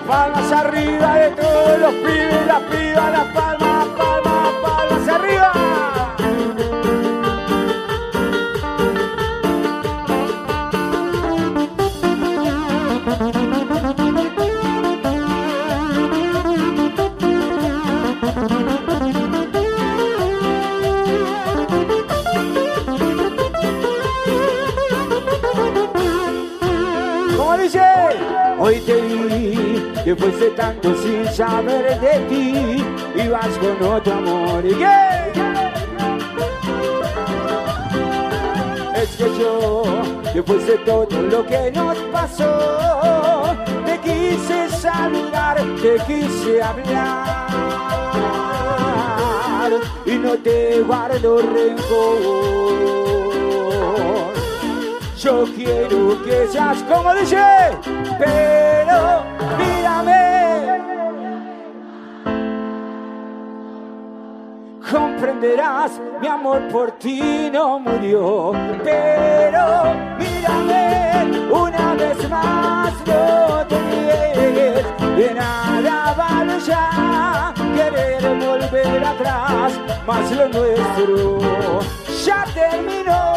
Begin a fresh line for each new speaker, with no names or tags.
palmas arriba de todos los pibes, hoy te vi que fuiste tanto sin saber de ti y vas con otro amor. ¿Y qué? Es que yo, que fuiste todo lo que nos pasó, te quise saludar, te quise hablar y no te guardo rencor. Yo quiero que seas como dice, Comprenderás, mi amor por ti no murió, pero mírame una vez más, no te niegues, de nada vale ya querer volver atrás, mas lo nuestro ya terminó.